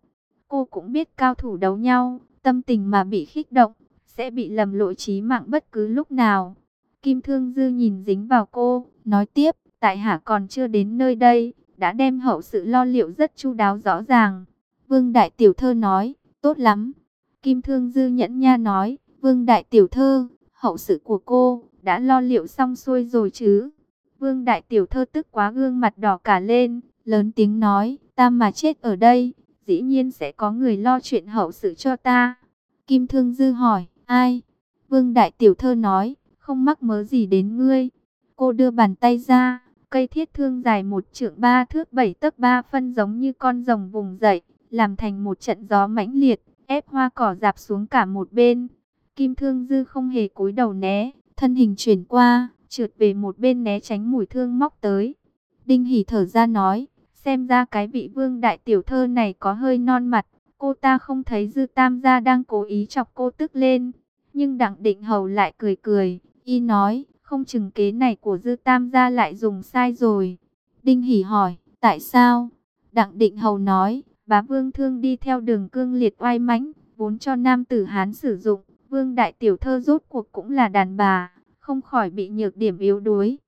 Cô cũng biết cao thủ đấu nhau, tâm tình mà bị khích động, sẽ bị lầm lỗi trí mạng bất cứ lúc nào. Kim Thương Dư nhìn dính vào cô, nói tiếp, tại hạ còn chưa đến nơi đây, đã đem hậu sự lo liệu rất chu đáo rõ ràng. Vương Đại Tiểu Thơ nói, tốt lắm. Kim Thương Dư nhẫn nha nói, Vương Đại Tiểu Thơ, hậu sự của cô, đã lo liệu xong xuôi rồi chứ. Vương Đại Tiểu Thơ tức quá gương mặt đỏ cả lên, lớn tiếng nói, ta mà chết ở đây, dĩ nhiên sẽ có người lo chuyện hậu sự cho ta. Kim Thương Dư hỏi, ai? Vương Đại Tiểu Thơ nói, không mắc mớ gì đến ngươi. Cô đưa bàn tay ra, cây thiết thương dài một trượng ba thước bảy tấc ba phân giống như con rồng vùng dậy, làm thành một trận gió mãnh liệt, ép hoa cỏ dạp xuống cả một bên. Kim Thương Dư không hề cúi đầu né, thân hình chuyển qua, trượt về một bên né tránh mùi thương móc tới. Đinh hỉ thở ra nói, xem ra cái vị vương đại tiểu thơ này có hơi non mặt, cô ta không thấy Dư Tam gia đang cố ý chọc cô tức lên. Nhưng Đặng Định Hầu lại cười cười, y nói, không chừng kế này của Dư Tam gia lại dùng sai rồi. Đinh hỉ hỏi, tại sao? Đặng Định Hầu nói, bá vương thương đi theo đường cương liệt oai mãnh, vốn cho nam tử Hán sử dụng, vương đại tiểu thơ rốt cuộc cũng là đàn bà, không khỏi bị nhược điểm yếu đuối.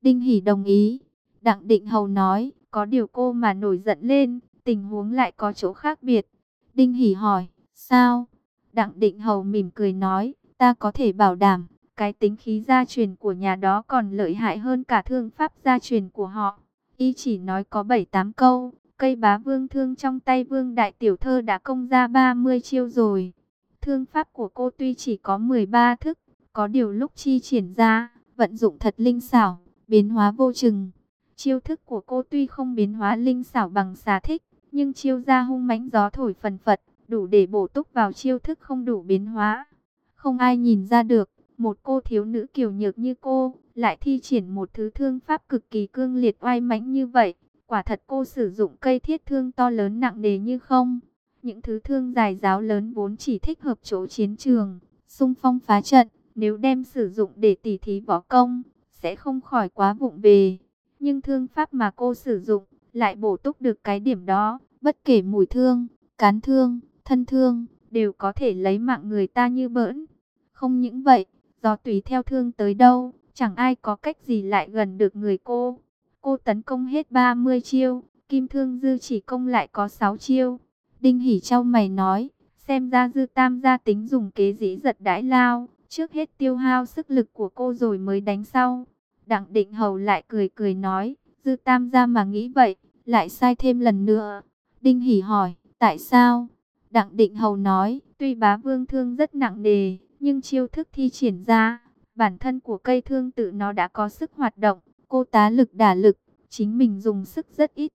Đinh hỉ đồng ý, Đặng Định Hầu nói, có điều cô mà nổi giận lên, tình huống lại có chỗ khác biệt. Đinh hỉ hỏi, sao? Đặng Định Hầu mỉm cười nói, ta có thể bảo đảm, cái tính khí gia truyền của nhà đó còn lợi hại hơn cả thương pháp gia truyền của họ. Y chỉ nói có 7-8 câu, cây bá vương thương trong tay vương đại tiểu thơ đã công ra 30 chiêu rồi. Thương pháp của cô tuy chỉ có 13 thức, có điều lúc chi triển ra, vận dụng thật linh xảo, biến hóa vô chừng. Chiêu thức của cô tuy không biến hóa linh xảo bằng xà thích, nhưng chiêu ra hung mãnh gió thổi phần phật, đủ để bổ túc vào chiêu thức không đủ biến hóa. Không ai nhìn ra được, một cô thiếu nữ kiều nhược như cô, lại thi triển một thứ thương pháp cực kỳ cương liệt oai mãnh như vậy. Quả thật cô sử dụng cây thiết thương to lớn nặng nề như không. Những thứ thương dài giáo lớn vốn chỉ thích hợp chỗ chiến trường, xung phong phá trận, nếu đem sử dụng để tỉ thí võ công, sẽ không khỏi quá vụng về. Nhưng thương pháp mà cô sử dụng, lại bổ túc được cái điểm đó, bất kể mùi thương, cán thương, thân thương, đều có thể lấy mạng người ta như bỡn. Không những vậy, do tùy theo thương tới đâu, chẳng ai có cách gì lại gần được người cô. Cô tấn công hết 30 chiêu, kim thương dư chỉ công lại có 6 chiêu. Đinh Hỷ trao mày nói, xem ra dư tam gia tính dùng kế dĩ giật đãi lao, trước hết tiêu hao sức lực của cô rồi mới đánh sau. Đặng định hầu lại cười cười nói, dư tam gia mà nghĩ vậy, lại sai thêm lần nữa. Đinh Hỷ hỏi, tại sao? Đặng định hầu nói, tuy bá vương thương rất nặng nề, nhưng chiêu thức thi triển ra, bản thân của cây thương tự nó đã có sức hoạt động, cô tá lực đả lực, chính mình dùng sức rất ít.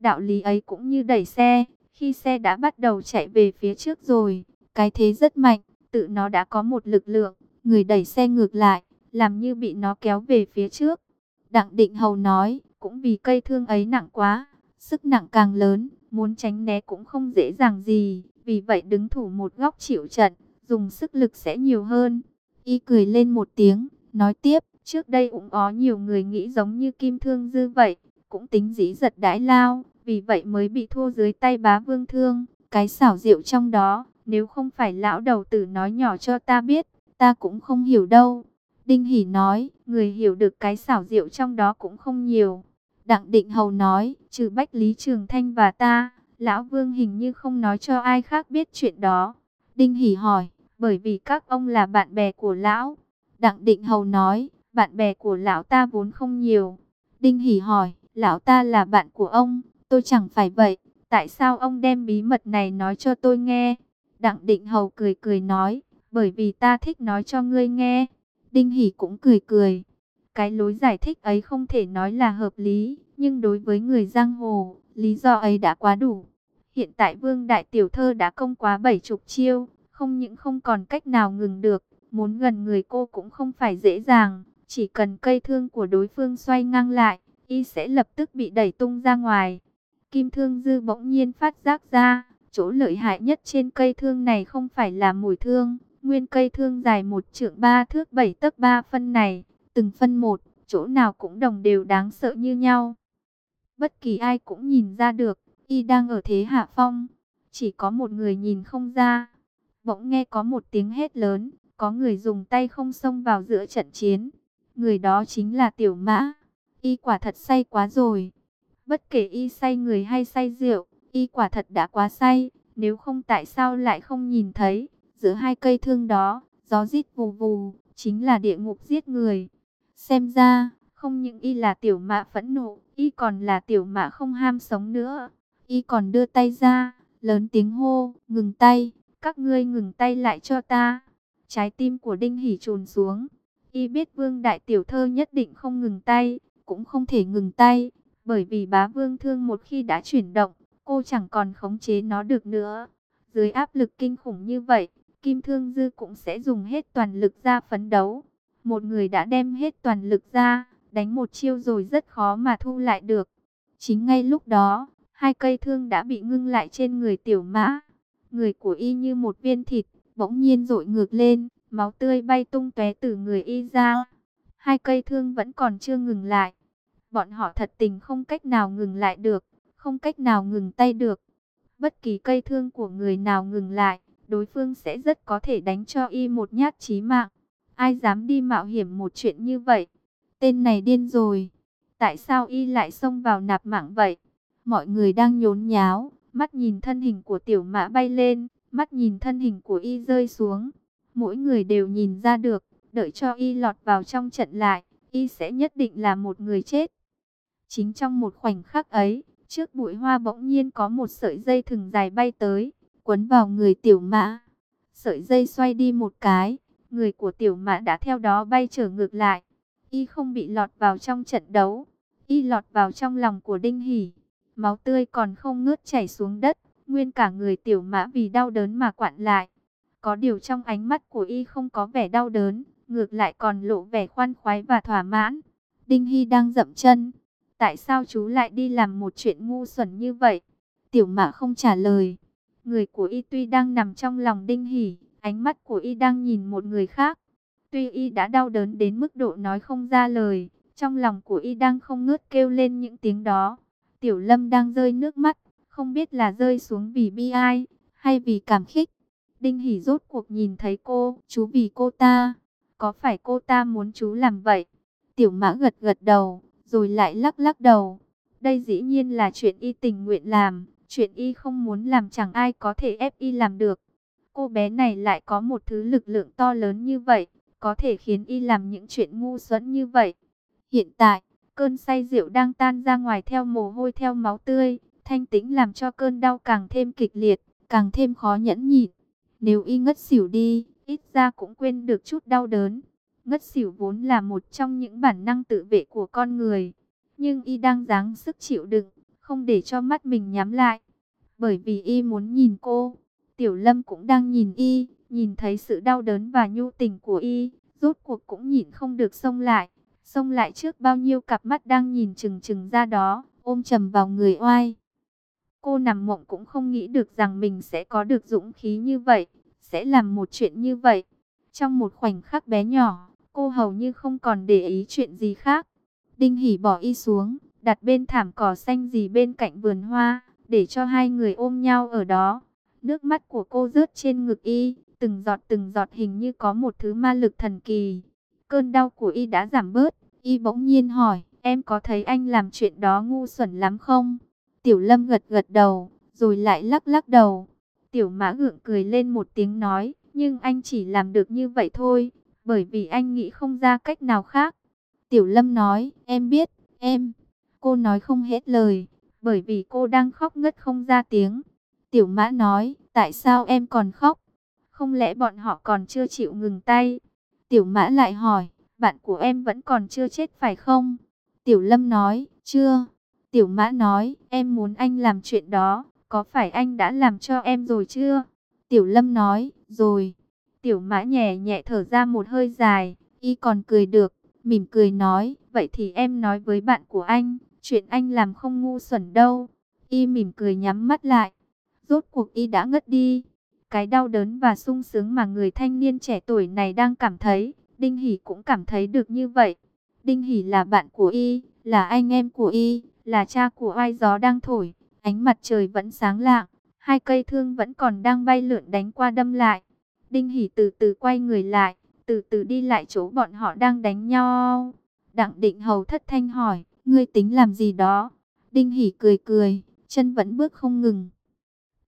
Đạo lý ấy cũng như đẩy xe, khi xe đã bắt đầu chạy về phía trước rồi, cái thế rất mạnh, tự nó đã có một lực lượng, người đẩy xe ngược lại, làm như bị nó kéo về phía trước. Đặng Định Hầu nói, cũng vì cây thương ấy nặng quá, sức nặng càng lớn, muốn tránh né cũng không dễ dàng gì, vì vậy đứng thủ một góc chịu trận, dùng sức lực sẽ nhiều hơn. Y cười lên một tiếng, nói tiếp, trước đây cũng có nhiều người nghĩ giống như Kim Thương Dư vậy, cũng tính dĩ giật đãi lao, vì vậy mới bị thua dưới tay bá vương thương. Cái xảo diệu trong đó, nếu không phải lão đầu tử nói nhỏ cho ta biết, ta cũng không hiểu đâu. Đinh Hỷ nói, người hiểu được cái xảo diệu trong đó cũng không nhiều. Đặng Định Hầu nói, trừ Bách Lý Trường Thanh và ta, Lão Vương hình như không nói cho ai khác biết chuyện đó. Đinh Hỷ hỏi, bởi vì các ông là bạn bè của Lão. Đặng Định Hầu nói, bạn bè của Lão ta vốn không nhiều. Đinh Hỷ hỏi, Lão ta là bạn của ông, tôi chẳng phải vậy. Tại sao ông đem bí mật này nói cho tôi nghe? Đặng Định Hầu cười cười nói, bởi vì ta thích nói cho ngươi nghe. Đinh Hỷ cũng cười cười. Cái lối giải thích ấy không thể nói là hợp lý, nhưng đối với người giang hồ, lý do ấy đã quá đủ. Hiện tại Vương Đại Tiểu Thơ đã công quá bảy chục chiêu, không những không còn cách nào ngừng được, muốn gần người cô cũng không phải dễ dàng, chỉ cần cây thương của đối phương xoay ngang lại, y sẽ lập tức bị đẩy tung ra ngoài. Kim Thương Dư bỗng nhiên phát giác ra, chỗ lợi hại nhất trên cây thương này không phải là mùi thương, nguyên cây thương dài một trượng ba thước bảy tấc ba phân này, từng phân một, chỗ nào cũng đồng đều đáng sợ như nhau. Bất kỳ ai cũng nhìn ra được, y đang ở thế hạ phong, chỉ có một người nhìn không ra. Bỗng nghe có một tiếng hét lớn, có người dùng tay không xông vào giữa trận chiến. Người đó chính là Tiểu Mã. Y quả thật say quá rồi. Bất kể y say người hay say rượu, y quả thật đã quá say. Nếu không tại sao lại không nhìn thấy, giữa hai cây thương đó, gió rít vù vù, chính là địa ngục giết người. Xem ra, không những y là tiểu mã phẫn nộ, y còn là tiểu mã không ham sống nữa. Y còn đưa tay ra, lớn tiếng hô, ngừng tay, các ngươi ngừng tay lại cho ta. Trái tim của Đinh Hỷ trùn xuống. Y biết vương đại tiểu thơ nhất định không ngừng tay, cũng không thể ngừng tay, bởi vì bá vương thương một khi đã chuyển động, cô chẳng còn khống chế nó được nữa. Dưới áp lực kinh khủng như vậy, Kim Thương Dư cũng sẽ dùng hết toàn lực ra phấn đấu. Một người đã đem hết toàn lực ra, đánh một chiêu rồi rất khó mà thu lại được. Chính ngay lúc đó, hai cây thương đã bị ngưng lại trên người tiểu mã. Người của y như một viên thịt, bỗng nhiên rội ngược lên, máu tươi bay tung tóe từ người y ra. Hai cây thương vẫn còn chưa ngừng lại. Bọn họ thật tình không cách nào ngừng lại được, không cách nào ngừng tay được. Bất kỳ cây thương của người nào ngừng lại, đối phương sẽ rất có thể đánh cho y một nhát chí mạng. Ai dám đi mạo hiểm một chuyện như vậy? Tên này điên rồi. Tại sao y lại xông vào nạp mạng vậy? Mọi người đang nhốn nháo, mắt nhìn thân hình của tiểu mã bay lên, mắt nhìn thân hình của y rơi xuống. Mỗi người đều nhìn ra được, đợi cho y lọt vào trong trận lại, y sẽ nhất định là một người chết. Chính trong một khoảnh khắc ấy, trước bụi hoa bỗng nhiên có một sợi dây thừng dài bay tới, quấn vào người tiểu mã. Sợi dây xoay đi một cái, người của tiểu mã đã theo đó bay trở ngược lại. Y không bị lọt vào trong trận đấu, y lọt vào trong lòng của Đinh Hỷ. Máu tươi còn không ngớt chảy xuống đất, nguyên cả người tiểu mã vì đau đớn mà quặn lại. Có điều trong ánh mắt của y không có vẻ đau đớn, ngược lại còn lộ vẻ khoan khoái và thỏa mãn. Đinh Hy đang dậm chân. Tại sao chú lại đi làm một chuyện ngu xuẩn như vậy? Tiểu mã không trả lời. Người của y tuy đang nằm trong lòng Đinh Hỷ, ánh mắt của y đang nhìn một người khác. Tuy y đã đau đớn đến mức độ nói không ra lời, trong lòng của y đang không ngớt kêu lên những tiếng đó. Tiểu Lâm đang rơi nước mắt, không biết là rơi xuống vì bi ai, hay vì cảm khích. Đinh Hỷ rốt cuộc nhìn thấy cô, chú vì cô ta. Có phải cô ta muốn chú làm vậy? Tiểu Mã gật gật đầu, rồi lại lắc lắc đầu. Đây dĩ nhiên là chuyện y tình nguyện làm, chuyện y không muốn làm chẳng ai có thể ép y làm được. Cô bé này lại có một thứ lực lượng to lớn như vậy, có thể khiến y làm những chuyện ngu xuẩn như vậy. Hiện tại, cơn say rượu đang tan ra ngoài theo mồ hôi theo máu tươi, thanh tĩnh làm cho cơn đau càng thêm kịch liệt, càng thêm khó nhẫn nhịn. Nếu y ngất xỉu đi, ít ra cũng quên được chút đau đớn. Ngất xỉu vốn là một trong những bản năng tự vệ của con người, nhưng y đang dáng sức chịu đựng, không để cho mắt mình nhắm lại. Bởi vì y muốn nhìn cô, Tiểu Lâm cũng đang nhìn y, nhìn thấy sự đau đớn và nhu tình của y, rốt cuộc cũng nhìn không được xông lại. Xông lại trước bao nhiêu cặp mắt đang nhìn chừng chừng ra đó, ôm chầm vào người oai. Cô nằm mộng cũng không nghĩ được rằng mình sẽ có được dũng khí như vậy, sẽ làm một chuyện như vậy. Trong một khoảnh khắc bé nhỏ, cô hầu như không còn để ý chuyện gì khác. Đinh hỉ bỏ y xuống, đặt bên thảm cỏ xanh gì bên cạnh vườn hoa, để cho hai người ôm nhau ở đó. Nước mắt của cô rớt trên ngực y, từng giọt từng giọt hình như có một thứ ma lực thần kỳ. Cơn đau của y đã giảm bớt, y bỗng nhiên hỏi, em có thấy anh làm chuyện đó ngu xuẩn lắm không? Tiểu Lâm gật gật đầu, rồi lại lắc lắc đầu. Tiểu Mã gượng cười lên một tiếng nói, nhưng anh chỉ làm được như vậy thôi, bởi vì anh nghĩ không ra cách nào khác. Tiểu Lâm nói, em biết, em. Cô nói không hết lời, bởi vì cô đang khóc ngất không ra tiếng. Tiểu Mã nói, tại sao em còn khóc? Không lẽ bọn họ còn chưa chịu ngừng tay? Tiểu Mã lại hỏi, bạn của em vẫn còn chưa chết phải không? Tiểu Lâm nói, chưa. Tiểu Mã nói, em muốn anh làm chuyện đó, có phải anh đã làm cho em rồi chưa? Tiểu Lâm nói, rồi. Tiểu Mã nhẹ nhẹ thở ra một hơi dài, y còn cười được, mỉm cười nói, vậy thì em nói với bạn của anh, chuyện anh làm không ngu xuẩn đâu. Y mỉm cười nhắm mắt lại, rốt cuộc y đã ngất đi. Cái đau đớn và sung sướng mà người thanh niên trẻ tuổi này đang cảm thấy, Đinh Hỷ cũng cảm thấy được như vậy. Đinh Hỷ là bạn của y, là anh em của y, là cha của ai gió đang thổi, ánh mặt trời vẫn sáng lạng, hai cây thương vẫn còn đang bay lượn đánh qua đâm lại. Đinh Hỷ từ từ quay người lại, từ từ đi lại chỗ bọn họ đang đánh nhau. Đặng định hầu thất thanh hỏi, ngươi tính làm gì đó? Đinh Hỷ cười cười, chân vẫn bước không ngừng.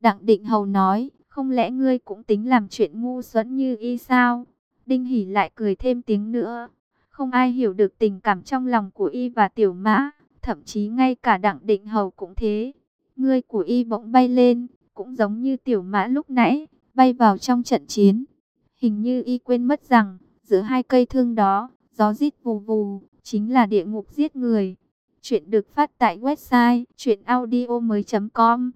Đặng định hầu nói, không lẽ ngươi cũng tính làm chuyện ngu xuẩn như y sao? Đinh Hỷ lại cười thêm tiếng nữa. Không ai hiểu được tình cảm trong lòng của y và tiểu mã, thậm chí ngay cả đặng định hầu cũng thế. Ngươi của y bỗng bay lên, cũng giống như tiểu mã lúc nãy, bay vào trong trận chiến. Hình như y quên mất rằng, giữa hai cây thương đó, gió rít vù vù, chính là địa ngục giết người. Chuyện được phát tại website chuyenaudio.com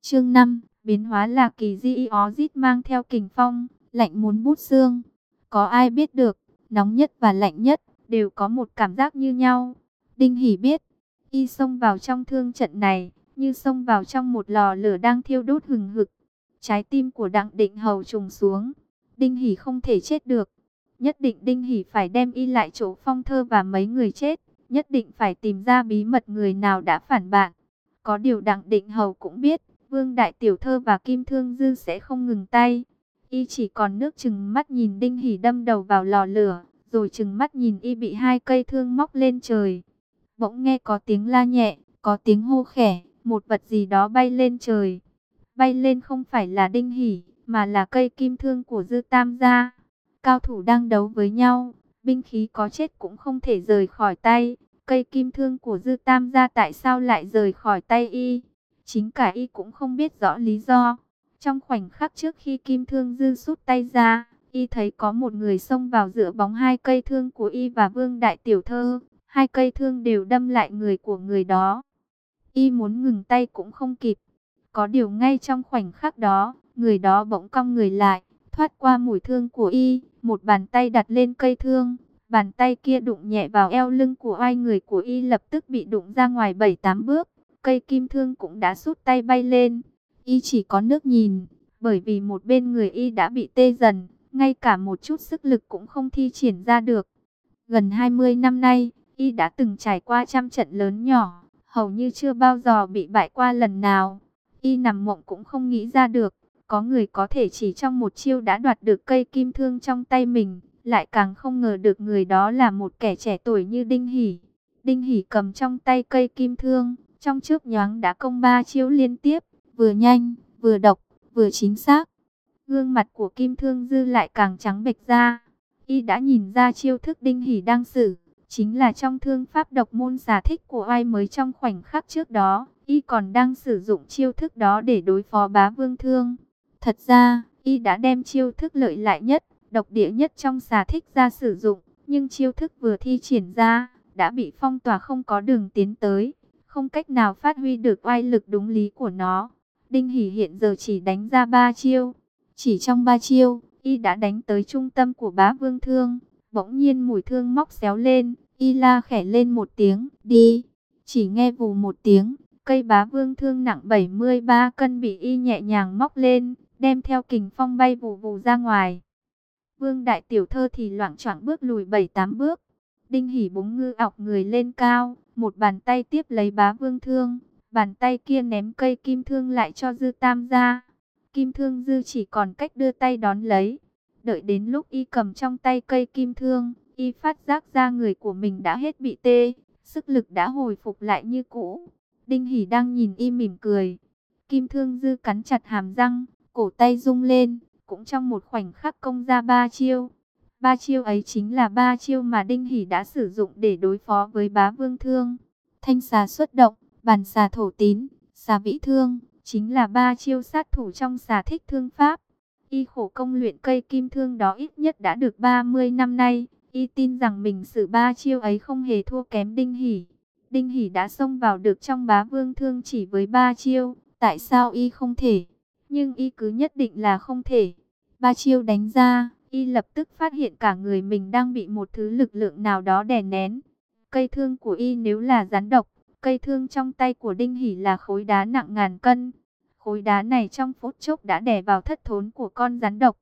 Chương 5 Biến hóa là kỳ di ó rít mang theo kình phong, lạnh muốn bút xương. Có ai biết được, nóng nhất và lạnh nhất, đều có một cảm giác như nhau. Đinh Hỷ biết, y xông vào trong thương trận này, như xông vào trong một lò lửa đang thiêu đốt hừng hực. Trái tim của Đặng Định Hầu trùng xuống. Đinh Hỷ không thể chết được. Nhất định Đinh Hỷ phải đem y lại chỗ phong thơ và mấy người chết. Nhất định phải tìm ra bí mật người nào đã phản bạn. Có điều Đặng Định Hầu cũng biết, Vương Đại Tiểu Thơ và Kim Thương Dư sẽ không ngừng tay. Y chỉ còn nước chừng mắt nhìn Đinh hỉ đâm đầu vào lò lửa, rồi chừng mắt nhìn y bị hai cây thương móc lên trời. Bỗng nghe có tiếng la nhẹ, có tiếng hô khẻ, một vật gì đó bay lên trời. Bay lên không phải là Đinh hỉ mà là cây kim thương của Dư Tam gia. Cao thủ đang đấu với nhau, binh khí có chết cũng không thể rời khỏi tay. Cây kim thương của Dư Tam gia tại sao lại rời khỏi tay y? Chính cả y cũng không biết rõ lý do. Trong khoảnh khắc trước khi kim thương Dư rút tay ra, y thấy có một người xông vào giữa bóng hai cây thương của y và Vương Đại Tiểu Thơ. Hai cây thương đều đâm lại người của người đó. Y muốn ngừng tay cũng không kịp. Có điều ngay trong khoảnh khắc đó, người đó bỗng cong người lại, thoát qua mũi thương của y, một bàn tay đặt lên cây thương. Bàn tay kia đụng nhẹ vào eo lưng của ai người của y lập tức bị đụng ra ngoài 7-8 bước. Cây kim thương cũng đã sút tay bay lên. Y chỉ có nước nhìn, bởi vì một bên người y đã bị tê dần, ngay cả một chút sức lực cũng không thi triển ra được. Gần 20 năm nay, y đã từng trải qua trăm trận lớn nhỏ, hầu như chưa bao giờ bị bại qua lần nào. Y nằm mộng cũng không nghĩ ra được, có người có thể chỉ trong một chiêu đã đoạt được cây kim thương trong tay mình, lại càng không ngờ được người đó là một kẻ trẻ tuổi như Đinh Hỷ. Đinh Hỷ cầm trong tay cây kim thương, trong trước nhoáng đã công ba chiêu liên tiếp, vừa nhanh, vừa độc, vừa chính xác. Gương mặt của kim thương dư lại càng trắng bệch ra. Y đã nhìn ra chiêu thức Đinh hỉ đang xử, chính là trong thương pháp độc môn giả thích của ai mới trong khoảnh khắc trước đó. Y còn đang sử dụng chiêu thức đó để đối phó bá vương thương. Thật ra, Y đã đem chiêu thức lợi lại nhất, độc địa nhất trong xà thích ra sử dụng. Nhưng chiêu thức vừa thi triển ra, đã bị phong tỏa không có đường tiến tới. Không cách nào phát huy được oai lực đúng lý của nó. Đinh Hỷ hiện giờ chỉ đánh ra ba chiêu. Chỉ trong ba chiêu, Y đã đánh tới trung tâm của bá vương thương. Bỗng nhiên mùi thương móc xéo lên, Y la khẽ lên một tiếng, đi. Chỉ nghe vù một tiếng, Cây bá vương thương nặng 73 cân bị y nhẹ nhàng móc lên, đem theo kình phong bay vù vù ra ngoài. Vương đại tiểu thơ thì loạn choạng bước lùi 7-8 bước. Đinh hỉ búng ngư ọc người lên cao, một bàn tay tiếp lấy bá vương thương. Bàn tay kia ném cây kim thương lại cho dư tam ra. Kim thương dư chỉ còn cách đưa tay đón lấy. Đợi đến lúc y cầm trong tay cây kim thương, y phát giác ra người của mình đã hết bị tê. Sức lực đã hồi phục lại như cũ. Đinh Hỷ đang nhìn y mỉm cười. Kim Thương Dư cắn chặt hàm răng, cổ tay rung lên, cũng trong một khoảnh khắc công ra ba chiêu. Ba chiêu ấy chính là ba chiêu mà Đinh Hỷ đã sử dụng để đối phó với bá vương thương. Thanh xà xuất động, bàn xà thổ tín, xà vĩ thương, chính là ba chiêu sát thủ trong xà thích thương pháp. Y khổ công luyện cây kim thương đó ít nhất đã được 30 năm nay. Y tin rằng mình sử ba chiêu ấy không hề thua kém Đinh Hỷ. Đinh Hỷ đã xông vào được trong bá vương thương chỉ với ba chiêu. Tại sao y không thể? Nhưng y cứ nhất định là không thể. Ba chiêu đánh ra, y lập tức phát hiện cả người mình đang bị một thứ lực lượng nào đó đè nén. Cây thương của y nếu là rắn độc, cây thương trong tay của Đinh Hỷ là khối đá nặng ngàn cân. Khối đá này trong phút chốc đã đè vào thất thốn của con rắn độc.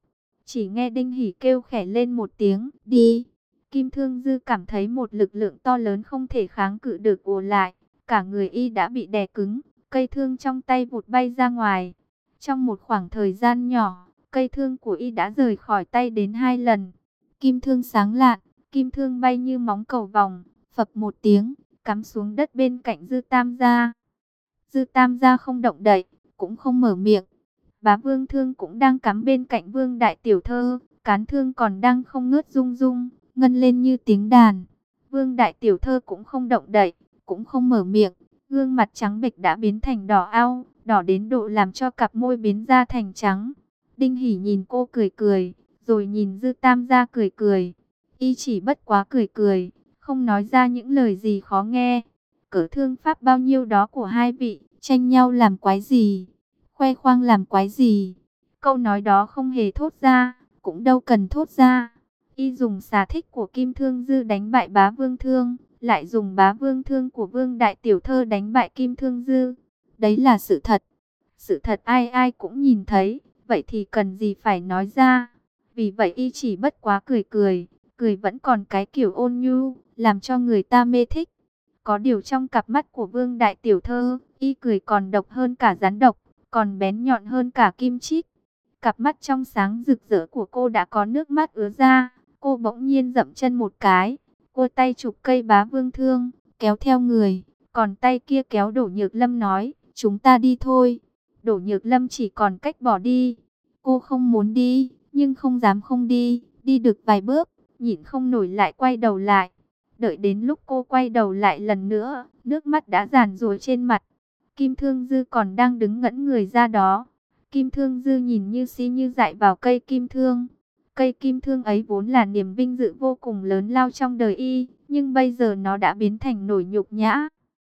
Chỉ nghe Đinh Hỷ kêu khẽ lên một tiếng, đi. Kim Thương Dư cảm thấy một lực lượng to lớn không thể kháng cự được ùa lại. Cả người y đã bị đè cứng, cây thương trong tay vụt bay ra ngoài. Trong một khoảng thời gian nhỏ, cây thương của y đã rời khỏi tay đến hai lần. Kim thương sáng lạn, kim thương bay như móng cầu vòng, phập một tiếng, cắm xuống đất bên cạnh Dư Tam gia. Dư Tam gia không động đậy, cũng không mở miệng. Bá Vương Thương cũng đang cắm bên cạnh Vương Đại Tiểu Thơ, cán thương còn đang không ngớt rung rung, ngân lên như tiếng đàn. Vương Đại Tiểu Thơ cũng không động đậy, cũng không mở miệng, gương mặt trắng bệch đã biến thành đỏ ao, đỏ đến độ làm cho cặp môi biến ra thành trắng. Đinh hỉ nhìn cô cười cười, rồi nhìn Dư Tam gia cười cười. Y chỉ bất quá cười cười, không nói ra những lời gì khó nghe. Cỡ thương pháp bao nhiêu đó của hai vị, tranh nhau làm quái gì, khoe khoang làm quái gì. Câu nói đó không hề thốt ra, cũng đâu cần thốt ra. Y dùng xà thích của Kim Thương Dư đánh bại bá vương thương, lại dùng bá vương thương của vương đại tiểu thơ đánh bại Kim Thương Dư. Đấy là sự thật. Sự thật ai ai cũng nhìn thấy, vậy thì cần gì phải nói ra. Vì vậy y chỉ bất quá cười cười, cười vẫn còn cái kiểu ôn nhu, làm cho người ta mê thích. Có điều trong cặp mắt của vương đại tiểu thơ, y cười còn độc hơn cả rắn độc, còn bén nhọn hơn cả kim chích. Cặp mắt trong sáng rực rỡ của cô đã có nước mắt ứa ra, cô bỗng nhiên dậm chân một cái, cô tay chụp cây bá vương thương, kéo theo người, còn tay kia kéo đổ nhược lâm nói, chúng ta đi thôi. Đổ nhược lâm chỉ còn cách bỏ đi. Cô không muốn đi, nhưng không dám không đi, đi được vài bước, nhịn không nổi lại quay đầu lại. Đợi đến lúc cô quay đầu lại lần nữa, nước mắt đã giàn rồi trên mặt. Kim Thương Dư còn đang đứng ngẩn người ra đó. Kim Thương Dư nhìn như si như dại vào cây kim thương. Cây kim thương ấy vốn là niềm vinh dự vô cùng lớn lao trong đời y, nhưng bây giờ nó đã biến thành nổi nhục nhã.